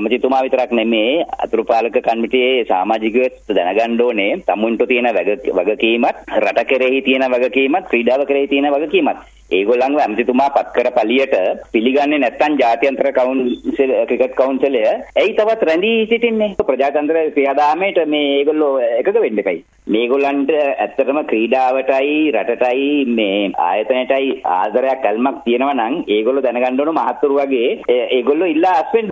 ඇමතිතුමා විතරක් නෙමේ අතුරුපාලක කමිටුවේ සමාජිකයෝ දැනගන්න ඕනේ. තමුන්ට තියෙන වගකීමත් රට කෙරෙහි තියෙන වගකීමත් ක්‍රීඩාව කෙරෙහි තියෙන වගකීමත්. ඒගොල්ලන්ව ඇමතිතුමා පත් කර පළියට පිළිගන්නේ නැත්නම් ජාත්‍යන්තර කවුන්සිල් ක්‍රිකට් කවුන්සිලය. ඇයි තවත් රැඳී සිටින්නේ? ප්‍රජාතන්ත්‍ර ක්‍රියාදාමයට මේ ඒගොල්ලෝ එකග වෙන්න එපයි මේගොල්ලන්ට ඇත්තටම ක්‍රීඩාවටයි රටටයි මේ ආයතනයටයි ආදරයක් ඇල්මක් තියෙනවා නම් ඒගොල්ලෝ දැනගන්න ඕන මහත්තුරු වගේ ඒගොල්ලෝ ඉල්ලා අස්වෙන්න.